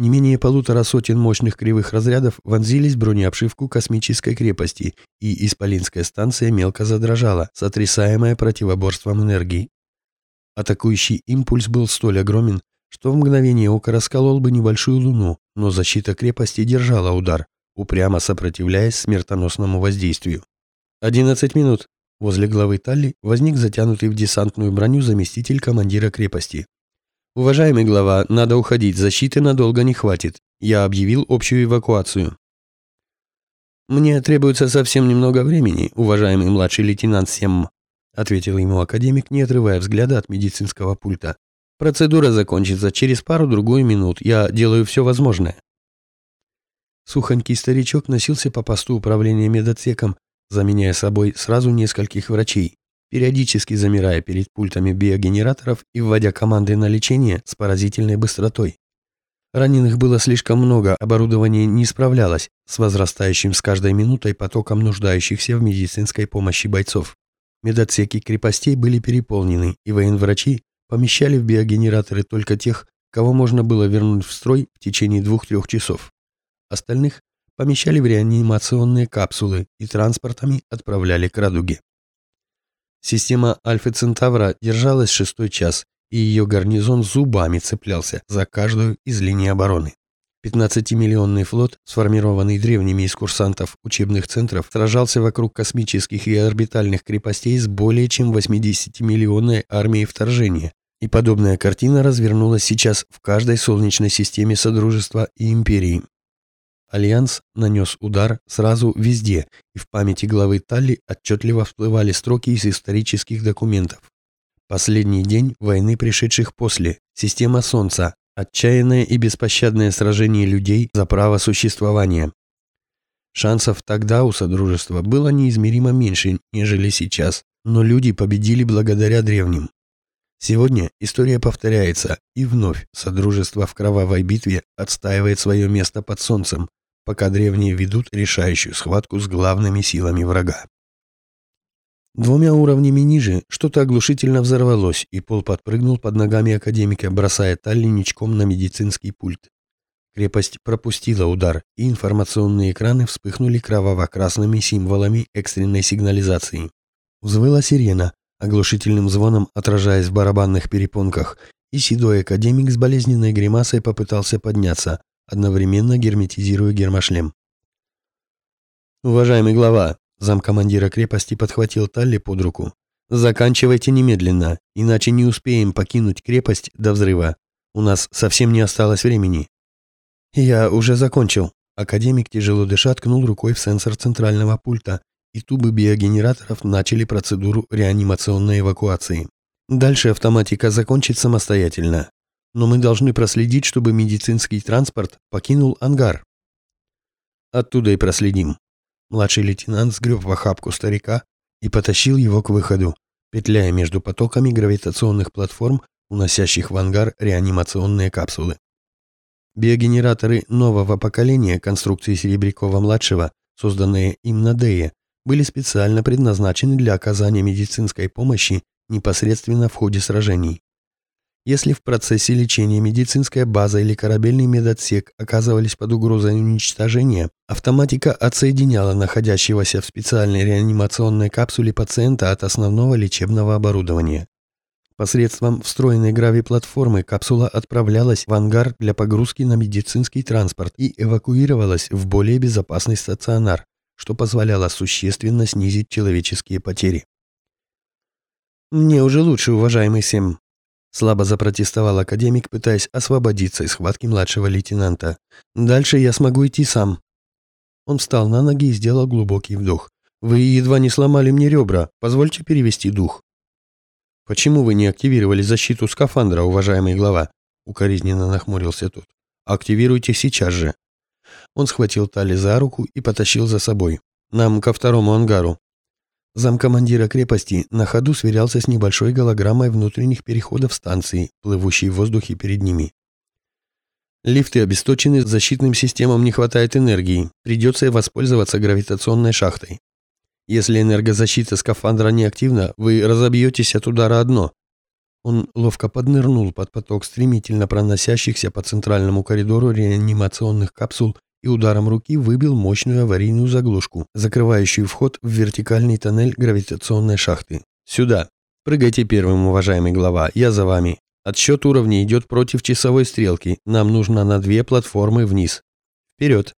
Не менее полутора сотен мощных кривых разрядов вонзились в бронеобшивку космической крепости, и Исполинская станция мелко задрожала, сотрясаемая противоборством энергии. Атакующий импульс был столь огромен, что в мгновение ока расколол бы небольшую луну, но защита крепости держала удар, упрямо сопротивляясь смертоносному воздействию. «Одиннадцать минут», Возле главы Талли возник затянутый в десантную броню заместитель командира крепости. «Уважаемый глава, надо уходить, защиты надолго не хватит. Я объявил общую эвакуацию». «Мне требуется совсем немного времени, уважаемый младший лейтенант Семм», ответил ему академик, не отрывая взгляда от медицинского пульта. «Процедура закончится через пару-другую минут. Я делаю все возможное». Сухонький старичок носился по посту управления медотсеком, заменяя собой сразу нескольких врачей, периодически замирая перед пультами биогенераторов и вводя команды на лечение с поразительной быстротой. Раненых было слишком много, оборудование не справлялось с возрастающим с каждой минутой потоком нуждающихся в медицинской помощи бойцов. Медотсеки крепостей были переполнены, и военврачи помещали в биогенераторы только тех, кого можно было вернуть в строй в течение двух-трех часов. Остальных помещали в реанимационные капсулы и транспортами отправляли к радуге. Система Альфа Центавра держалась шестой час, и ее гарнизон зубами цеплялся за каждую из линий обороны. 15-миллионный флот, сформированный древними из курсантов учебных центров, сражался вокруг космических и орбитальных крепостей с более чем 80-миллионной армией вторжения. И подобная картина развернулась сейчас в каждой солнечной системе Содружества и Империи. Альянс нанес удар сразу везде, и в памяти главы Талли отчетливо всплывали строки из исторических документов. Последний день войны, пришедших после, система Солнца, отчаянное и беспощадное сражение людей за право существования. Шансов тогда у Содружества было неизмеримо меньше, нежели сейчас, но люди победили благодаря древним. Сегодня история повторяется, и вновь Содружество в кровавой битве отстаивает свое место под солнцем, пока древние ведут решающую схватку с главными силами врага. Двумя уровнями ниже что-то оглушительно взорвалось, и пол подпрыгнул под ногами академика, бросая Талли ничком на медицинский пульт. Крепость пропустила удар, и информационные экраны вспыхнули кроваво-красными символами экстренной сигнализации. Взвыла сирена, оглушительным звоном отражаясь в барабанных перепонках, и седой академик с болезненной гримасой попытался подняться, одновременно герметизируя гермошлем. «Уважаемый глава», — замкомандира крепости подхватил Талли под руку, «заканчивайте немедленно, иначе не успеем покинуть крепость до взрыва. У нас совсем не осталось времени». «Я уже закончил». Академик, тяжело дыша, ткнул рукой в сенсор центрального пульта, и тубы биогенераторов начали процедуру реанимационной эвакуации. Дальше автоматика закончит самостоятельно но мы должны проследить, чтобы медицинский транспорт покинул ангар. Оттуда и проследим. Младший лейтенант сгреб в охапку старика и потащил его к выходу, петляя между потоками гравитационных платформ, уносящих в ангар реанимационные капсулы. Биогенераторы нового поколения конструкции Серебрякова-младшего, созданные им на Дее, были специально предназначены для оказания медицинской помощи непосредственно в ходе сражений. Если в процессе лечения медицинская база или корабельный медотсек оказывались под угрозой уничтожения, автоматика отсоединяла находящегося в специальной реанимационной капсуле пациента от основного лечебного оборудования. Посредством встроенной грави-платформы капсула отправлялась в ангар для погрузки на медицинский транспорт и эвакуировалась в более безопасный стационар, что позволяло существенно снизить человеческие потери. «Мне уже лучше, уважаемый Сем», Слабо запротестовал академик, пытаясь освободиться из схватки младшего лейтенанта. «Дальше я смогу идти сам». Он встал на ноги и сделал глубокий вдох. «Вы едва не сломали мне ребра. Позвольте перевести дух». «Почему вы не активировали защиту скафандра, уважаемый глава?» Укоризненно нахмурился тот. «Активируйте сейчас же». Он схватил Тали за руку и потащил за собой. «Нам ко второму ангару. Замкомандира крепости на ходу сверялся с небольшой голограммой внутренних переходов станции, плывущей в воздухе перед ними. Лифты обесточены, защитным системам не хватает энергии, придется воспользоваться гравитационной шахтой. Если энергозащита скафандра неактивна, вы разобьетесь от удара одно. Он ловко поднырнул под поток стремительно проносящихся по центральному коридору реанимационных капсул и ударом руки выбил мощную аварийную заглушку, закрывающую вход в вертикальный тоннель гравитационной шахты. «Сюда! Прыгайте первым, уважаемый глава, я за вами. Отсчет уровней идет против часовой стрелки, нам нужно на две платформы вниз. Вперед!»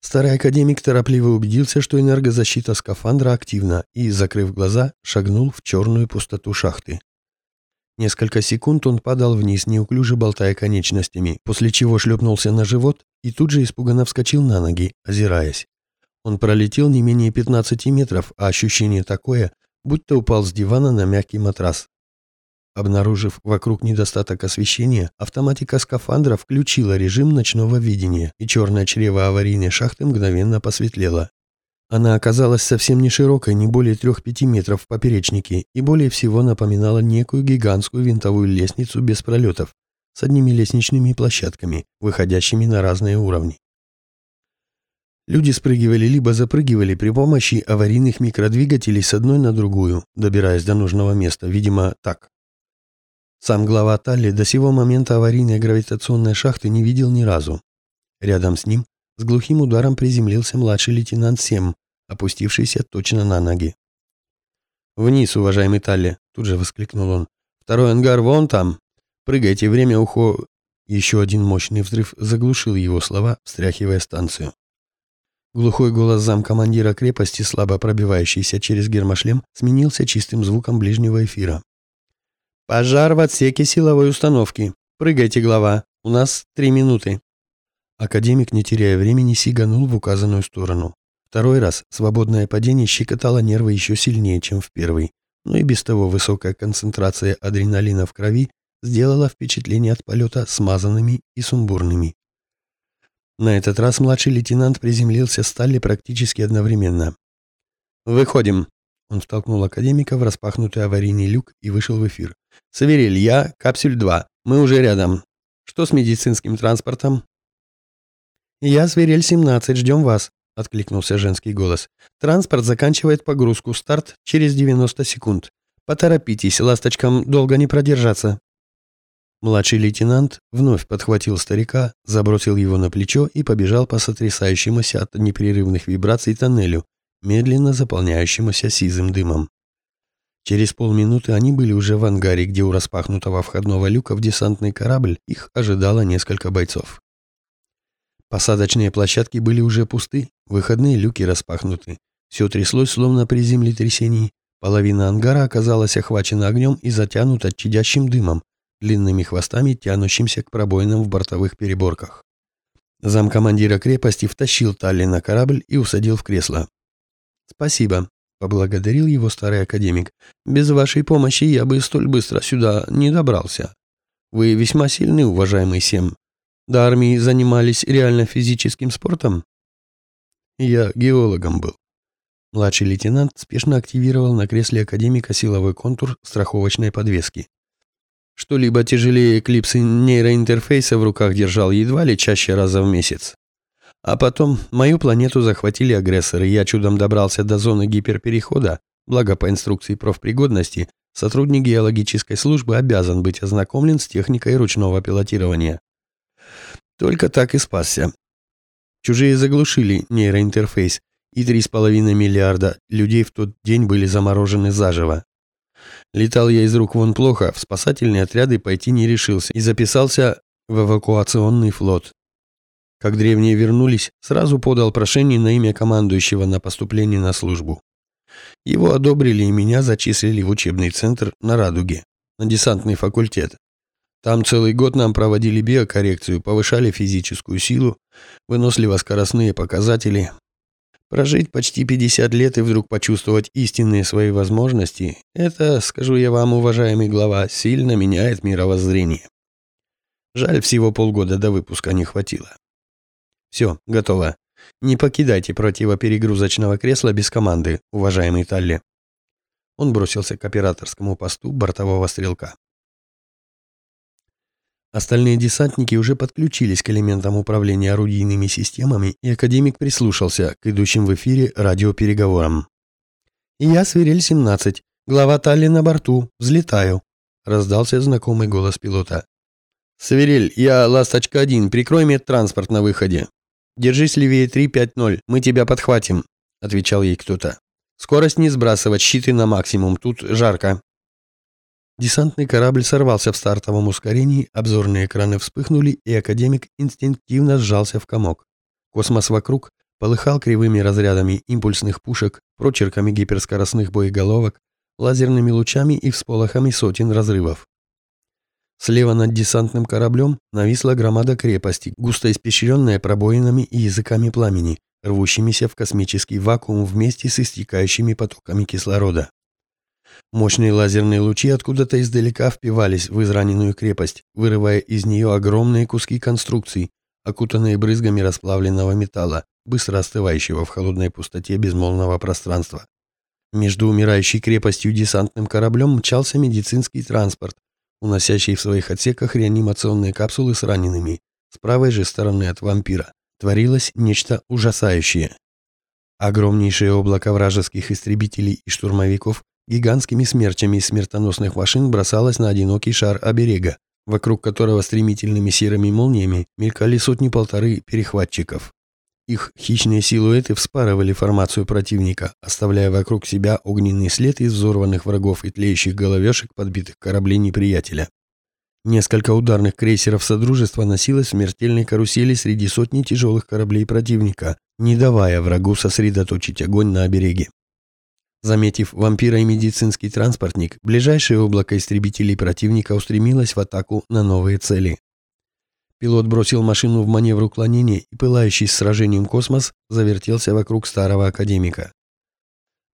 Старый академик торопливо убедился, что энергозащита скафандра активна и, закрыв глаза, шагнул в черную пустоту шахты. Несколько секунд он падал вниз, неуклюже болтая конечностями, после чего шлепнулся на живот и тут же испуганно вскочил на ноги, озираясь. Он пролетел не менее 15 метров, а ощущение такое, будто упал с дивана на мягкий матрас. Обнаружив вокруг недостаток освещения, автоматика скафандра включила режим ночного видения, и черное чрево аварийной шахты мгновенно посветлело. Она оказалась совсем не широкой, не более 3-5 метров в поперечнике, и более всего напоминала некую гигантскую винтовую лестницу без пролетов, с одними лестничными площадками, выходящими на разные уровни. Люди спрыгивали либо запрыгивали при помощи аварийных микродвигателей с одной на другую, добираясь до нужного места, видимо, так. Сам глава Талли до сего момента аварийной гравитационной шахты не видел ни разу. Рядом с ним с глухим ударом приземлился младший лейтенант Сем, опустившийся точно на ноги. «Вниз, уважаемый Талли!» – тут же воскликнул он. «Второй ангар вон там! Прыгайте, время ухо...» Еще один мощный взрыв заглушил его слова, встряхивая станцию. Глухой голос замкомандира крепости, слабо пробивающийся через гермошлем, сменился чистым звуком ближнего эфира. «Пожар в отсеке силовой установки. Прыгайте, глава. У нас три минуты». Академик, не теряя времени, сиганул в указанную сторону. Второй раз свободное падение щекотало нервы еще сильнее, чем в первый, но и без того высокая концентрация адреналина в крови сделала впечатление от полета смазанными и сумбурными. На этот раз младший лейтенант приземлился с Талли практически одновременно. «Выходим», он втолкнул академика в распахнутый аварийный люк и вышел в эфир. «Саверель, я, капсюль-2. Мы уже рядом. Что с медицинским транспортом?» «Я, Сверель-17, ждем вас», — откликнулся женский голос. «Транспорт заканчивает погрузку. Старт через 90 секунд. Поторопитесь, ласточкам долго не продержаться». Младший лейтенант вновь подхватил старика, забросил его на плечо и побежал по сотрясающемуся от непрерывных вибраций тоннелю, медленно заполняющемуся сизым дымом. Через полминуты они были уже в ангаре, где у распахнутого входного люка в десантный корабль их ожидало несколько бойцов. Посадочные площадки были уже пусты, выходные люки распахнуты. Все тряслось, словно при землетрясении. Половина ангара оказалась охвачена огнем и затянута чадящим дымом, длинными хвостами, тянущимся к пробоинам в бортовых переборках. Замкомандира крепости втащил Талли на корабль и усадил в кресло. «Спасибо», — поблагодарил его старый академик. «Без вашей помощи я бы столь быстро сюда не добрался. Вы весьма сильны, уважаемый Сем. До армии занимались реально физическим спортом?» «Я геологом был». Младший лейтенант спешно активировал на кресле академика силовой контур страховочной подвески. Что-либо тяжелее клипсы нейроинтерфейса в руках держал едва ли чаще раза в месяц. А потом мою планету захватили агрессоры, я чудом добрался до зоны гиперперехода, благо по инструкции профпригодности сотрудник геологической службы обязан быть ознакомлен с техникой ручного пилотирования. Только так и спасся. Чужие заглушили нейроинтерфейс, и 3,5 миллиарда людей в тот день были заморожены заживо. Летал я из рук вон плохо, в спасательные отряды пойти не решился и записался в эвакуационный флот. Как древние вернулись, сразу подал прошение на имя командующего на поступление на службу. Его одобрили и меня зачислили в учебный центр на Радуге, на десантный факультет. Там целый год нам проводили биокоррекцию, повышали физическую силу, выносливо-скоростные показатели. Прожить почти 50 лет и вдруг почувствовать истинные свои возможности – это, скажу я вам, уважаемый глава, сильно меняет мировоззрение. Жаль, всего полгода до выпуска не хватило. Все, готово. Не покидайте противоперегрузочного кресла без команды, уважаемый Талли. Он бросился к операторскому посту бортового стрелка. Остальные десантники уже подключились к элементам управления орудийными системами, и академик прислушался к идущим в эфире радиопереговорам. «Я Свирель-17. Глава Талли на борту. Взлетаю». раздался знакомый голос пилота. «Саверель, я «Ласточка-1», прикрой медтранспорт на выходе». «Держись левее 350, мы тебя подхватим», — отвечал ей кто-то. «Скорость не сбрасывать, щиты на максимум, тут жарко». Десантный корабль сорвался в стартовом ускорении, обзорные экраны вспыхнули, и академик инстинктивно сжался в комок. Космос вокруг полыхал кривыми разрядами импульсных пушек, прочерками гиперскоростных боеголовок, лазерными лучами и всполохами сотен разрывов. Слева над десантным кораблем нависла громада крепости, густо испещренная пробоинами и языками пламени, рвущимися в космический вакуум вместе с истекающими потоками кислорода. Мощные лазерные лучи откуда-то издалека впивались в израненную крепость, вырывая из нее огромные куски конструкций, окутанные брызгами расплавленного металла, быстро остывающего в холодной пустоте безмолвного пространства. Между умирающей крепостью и десантным кораблем мчался медицинский транспорт, уносящий в своих отсеках реанимационные капсулы с ранеными. С правой же стороны от вампира творилось нечто ужасающее. Огромнейшее облако вражеских истребителей и штурмовиков гигантскими смерчами из смертоносных машин бросалось на одинокий шар оберега, вокруг которого стремительными серыми молниями мелькали сотни-полторы перехватчиков. Их хищные силуэты вспарывали формацию противника, оставляя вокруг себя огненный след из взорванных врагов и тлеющих головешек подбитых кораблей неприятеля. Несколько ударных крейсеров Содружества носилось в смертельной карусели среди сотни тяжелых кораблей противника, не давая врагу сосредоточить огонь на обереге. Заметив вампира и медицинский транспортник, ближайшее облако истребителей противника устремилось в атаку на новые цели. Пилот бросил машину в маневр уклонения, и пылающий с сражением космос завертелся вокруг старого академика.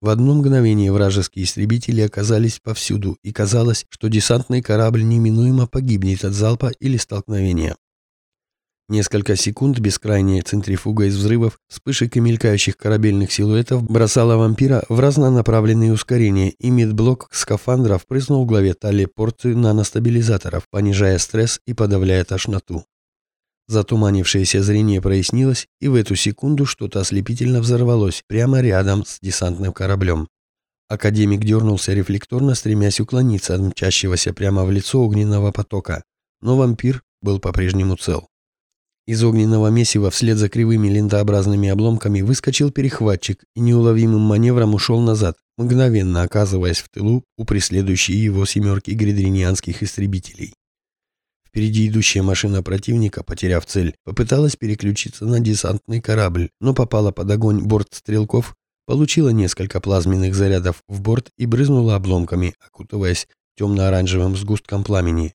В одно мгновение вражеские истребители оказались повсюду, и казалось, что десантный корабль неминуемо погибнет от залпа или столкновения. Несколько секунд бескрайняя центрифуга из взрывов, вспышек и мелькающих корабельных силуэтов бросала вампира в разнонаправленные ускорения, и медблок скафандра впрыснул в главе талии порцию наностабилизаторов, понижая стресс и подавляя тошноту. Затуманившееся зрение прояснилось, и в эту секунду что-то ослепительно взорвалось прямо рядом с десантным кораблем. Академик дернулся рефлекторно, стремясь уклониться от мчащегося прямо в лицо огненного потока, но вампир был по-прежнему цел. Из огненного месива вслед за кривыми лентообразными обломками выскочил перехватчик и неуловимым маневром ушел назад, мгновенно оказываясь в тылу у преследующей его семерки гридринианских истребителей. Впереди идущая машина противника, потеряв цель, попыталась переключиться на десантный корабль, но попала под огонь борт стрелков, получила несколько плазменных зарядов в борт и брызнула обломками, окутываясь темно-оранжевым сгустком пламени.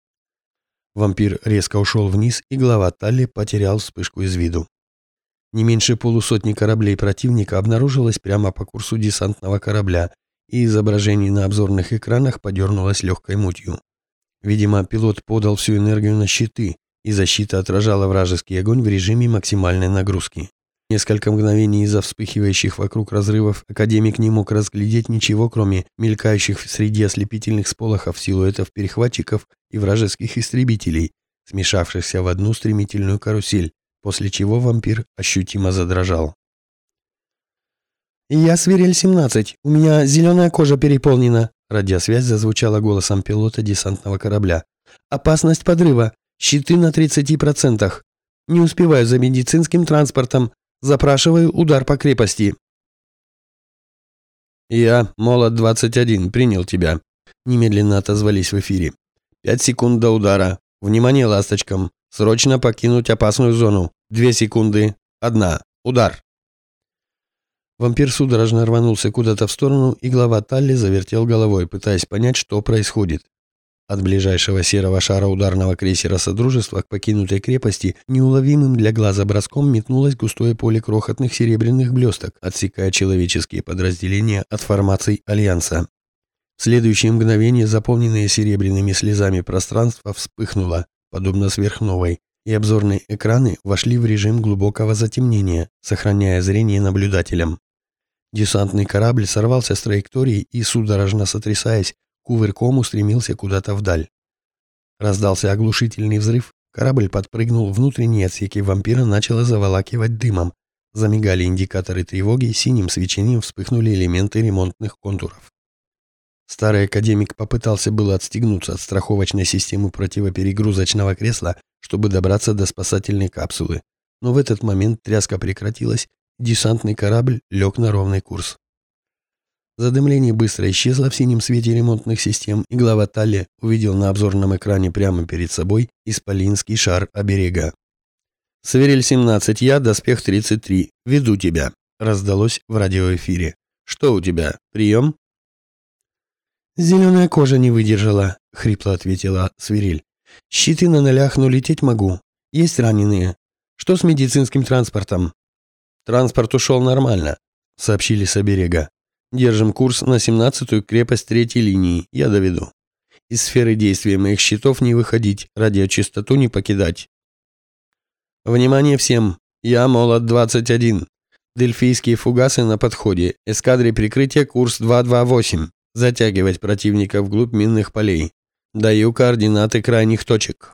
Вампир резко ушел вниз, и глава Талли потерял вспышку из виду. Не меньше полусотни кораблей противника обнаружилось прямо по курсу десантного корабля, и изображение на обзорных экранах подернулось легкой мутью. Видимо, пилот подал всю энергию на щиты, и защита отражала вражеский огонь в режиме максимальной нагрузки. Несколько мгновений из-за вспыхивающих вокруг разрывов академик не мог разглядеть ничего, кроме мелькающих среди ослепительных сполохов силуэтов перехватчиков и вражеских истребителей, смешавшихся в одну стремительную карусель, после чего вампир ощутимо задрожал. «Я Свирель-17. У меня зеленая кожа переполнена», Радиосвязь зазвучала голосом пилота десантного корабля. «Опасность подрыва. Щиты на 30%. Не успеваю за медицинским транспортом. Запрашиваю удар по крепости». «Я, Молот-21, принял тебя», — немедленно отозвались в эфире. «Пять секунд до удара. Внимание ласточкам. Срочно покинуть опасную зону. Две секунды. Одна. Удар». Вампир судорожно рванулся куда-то в сторону, и глава Талли завертел головой, пытаясь понять, что происходит. От ближайшего серого шара ударного крейсера Содружества к покинутой крепости неуловимым для глаза броском метнулось густое поле крохотных серебряных блесток, отсекая человеческие подразделения от формаций Альянса. В следующее мгновение заполненное серебряными слезами пространство вспыхнуло, подобно сверхновой, и обзорные экраны вошли в режим глубокого затемнения, сохраняя зрение наблюдателям. Десантный корабль сорвался с траектории и, судорожно сотрясаясь, кувырком устремился куда-то вдаль. Раздался оглушительный взрыв, корабль подпрыгнул, внутренние отсеки вампира начало заволакивать дымом. Замигали индикаторы тревоги, синим свечением вспыхнули элементы ремонтных контуров. Старый академик попытался было отстегнуться от страховочной системы противоперегрузочного кресла, чтобы добраться до спасательной капсулы. Но в этот момент тряска прекратилась, десантный корабль лег на ровный курс. Задымление быстро исчезло в синем свете ремонтных систем, и глава Талли увидел на обзорном экране прямо перед собой исполинский шар оберега. «Саверель-17, я, доспех 33. Веду тебя», — раздалось в радиоэфире. «Что у тебя? Прием?» «Зеленая кожа не выдержала», — хрипло ответила Свирель. «Щиты на нолях, но лететь могу. Есть раненые. Что с медицинским транспортом?» «Транспорт ушел нормально», — сообщили с оберега. Держим курс на 17-ю крепость третьей линии. Я доведу. Из сферы действия моих щитов не выходить, радиочастоту не покидать. Внимание всем. Я Молот-21. Дельфийские фугасы на подходе. Эскадре прикрытия курс 228. Затягивать противника вглубь минных полей. Даю координаты крайних точек.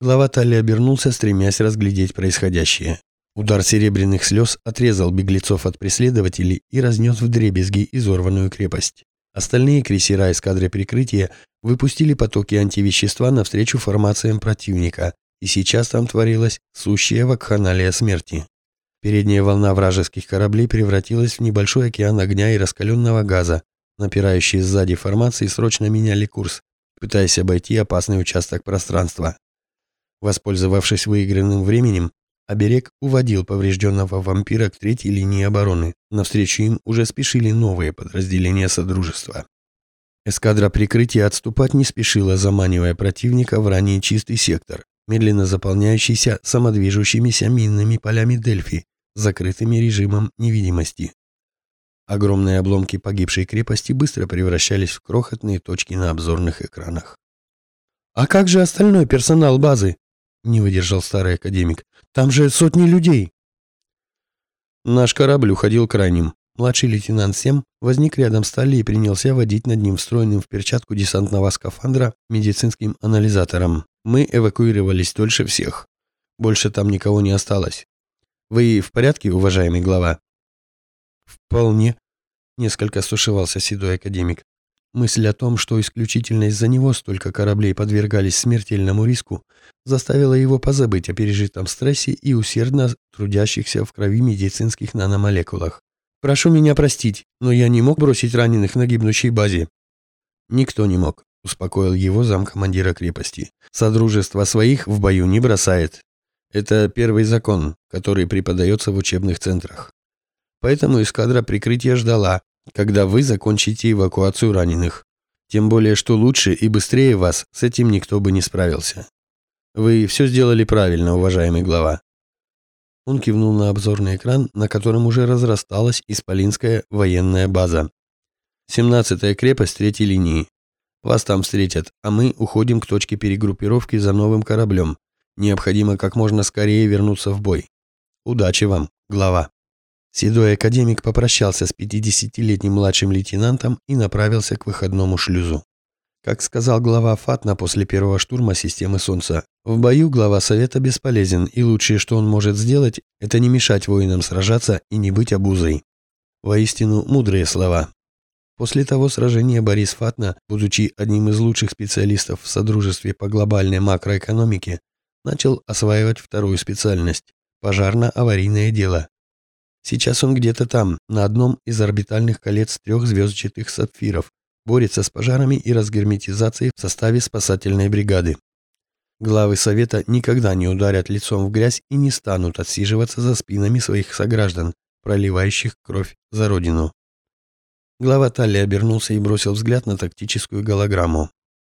Глава Талли обернулся, стремясь разглядеть происходящее. Удар серебряных слез отрезал беглецов от преследователей и разнес в дребезги изорванную крепость. Остальные крейсера эскадры прикрытия выпустили потоки антивещества навстречу формациям противника, и сейчас там творилась сущая вакханалия смерти. Передняя волна вражеских кораблей превратилась в небольшой океан огня и раскаленного газа. Напирающие сзади формации срочно меняли курс, пытаясь обойти опасный участок пространства. Воспользовавшись выигранным временем, Оберег уводил поврежденного вампира к третьей линии обороны. Навстречу им уже спешили новые подразделения Содружества. Эскадра прикрытия отступать не спешила, заманивая противника в ранее чистый сектор, медленно заполняющийся самодвижущимися минными полями Дельфи, закрытыми режимом невидимости. Огромные обломки погибшей крепости быстро превращались в крохотные точки на обзорных экранах. «А как же остальной персонал базы?» — не выдержал старый академик. Там же сотни людей. Наш корабль уходил крайним. Младший лейтенант Сем возник рядом с Талли и принялся водить над ним встроенным в перчатку десантного скафандра медицинским анализатором. Мы эвакуировались дольше всех. Больше там никого не осталось. Вы в порядке, уважаемый глава? Вполне. Несколько сушевался седой академик. Мысль о том, что исключительно из-за него столько кораблей подвергались смертельному риску, заставила его позабыть о пережитом стрессе и усердно трудящихся в крови медицинских наномолекулах. «Прошу меня простить, но я не мог бросить раненых на гибнущей базе». «Никто не мог», — успокоил его замкомандира крепости. «Содружество своих в бою не бросает. Это первый закон, который преподается в учебных центрах. Поэтому эскадра прикрытия ждала, когда вы закончите эвакуацию раненых. Тем более, что лучше и быстрее вас с этим никто бы не справился. Вы все сделали правильно, уважаемый глава. Он кивнул на обзорный экран, на котором уже разрасталась Исполинская военная база. 17-я крепость третьей линии. Вас там встретят, а мы уходим к точке перегруппировки за новым кораблем. Необходимо как можно скорее вернуться в бой. Удачи вам, глава. Седой академик попрощался с 50-летним младшим лейтенантом и направился к выходному шлюзу. Как сказал глава Фатна после первого штурма системы Солнца, в бою глава Совета бесполезен, и лучшее, что он может сделать, это не мешать воинам сражаться и не быть обузой. Воистину, мудрые слова. После того сражения Борис Фатна, будучи одним из лучших специалистов в Содружестве по глобальной макроэкономике, начал осваивать вторую специальность – пожарно-аварийное дело. Сейчас он где-то там, на одном из орбитальных колец трех звездчатых сапфиров, борется с пожарами и разгерметизацией в составе спасательной бригады. Главы Совета никогда не ударят лицом в грязь и не станут отсиживаться за спинами своих сограждан, проливающих кровь за родину. Глава Талли обернулся и бросил взгляд на тактическую голограмму.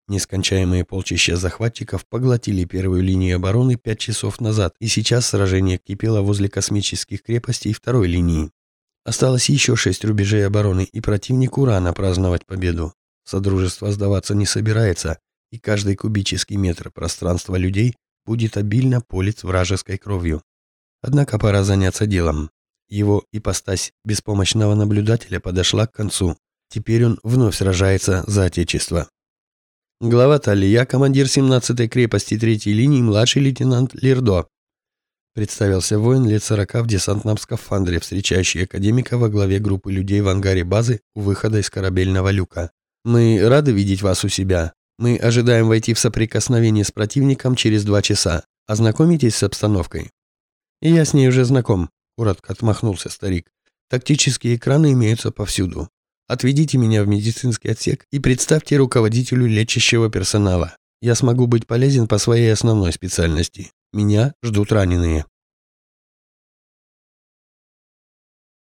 Нескончаемые полчища захватчиков поглотили первую линию обороны пять часов назад, и сейчас сражение кипело возле космических крепостей второй линии. Осталось еще шесть рубежей обороны, и противнику рано праздновать победу. Содружество сдаваться не собирается, и каждый кубический метр пространства людей будет обильно полить вражеской кровью. Однако пора заняться делом. Его ипостась беспомощного наблюдателя подошла к концу. Теперь он вновь сражается за Отечество. Глава Талия, командир 17-й крепости 3-й линии, младший лейтенант Лирдо. Представился воин лет 40 в десантном скафандре, встречающий академика во главе группы людей в ангаре базы у выхода из корабельного люка. Мы рады видеть вас у себя. Мы ожидаем войти в соприкосновение с противником через два часа. Ознакомитесь с обстановкой?» «Я с ней уже знаком», — коротко отмахнулся старик. «Тактические экраны имеются повсюду. Отведите меня в медицинский отсек и представьте руководителю лечащего персонала. Я смогу быть полезен по своей основной специальности. Меня ждут раненые».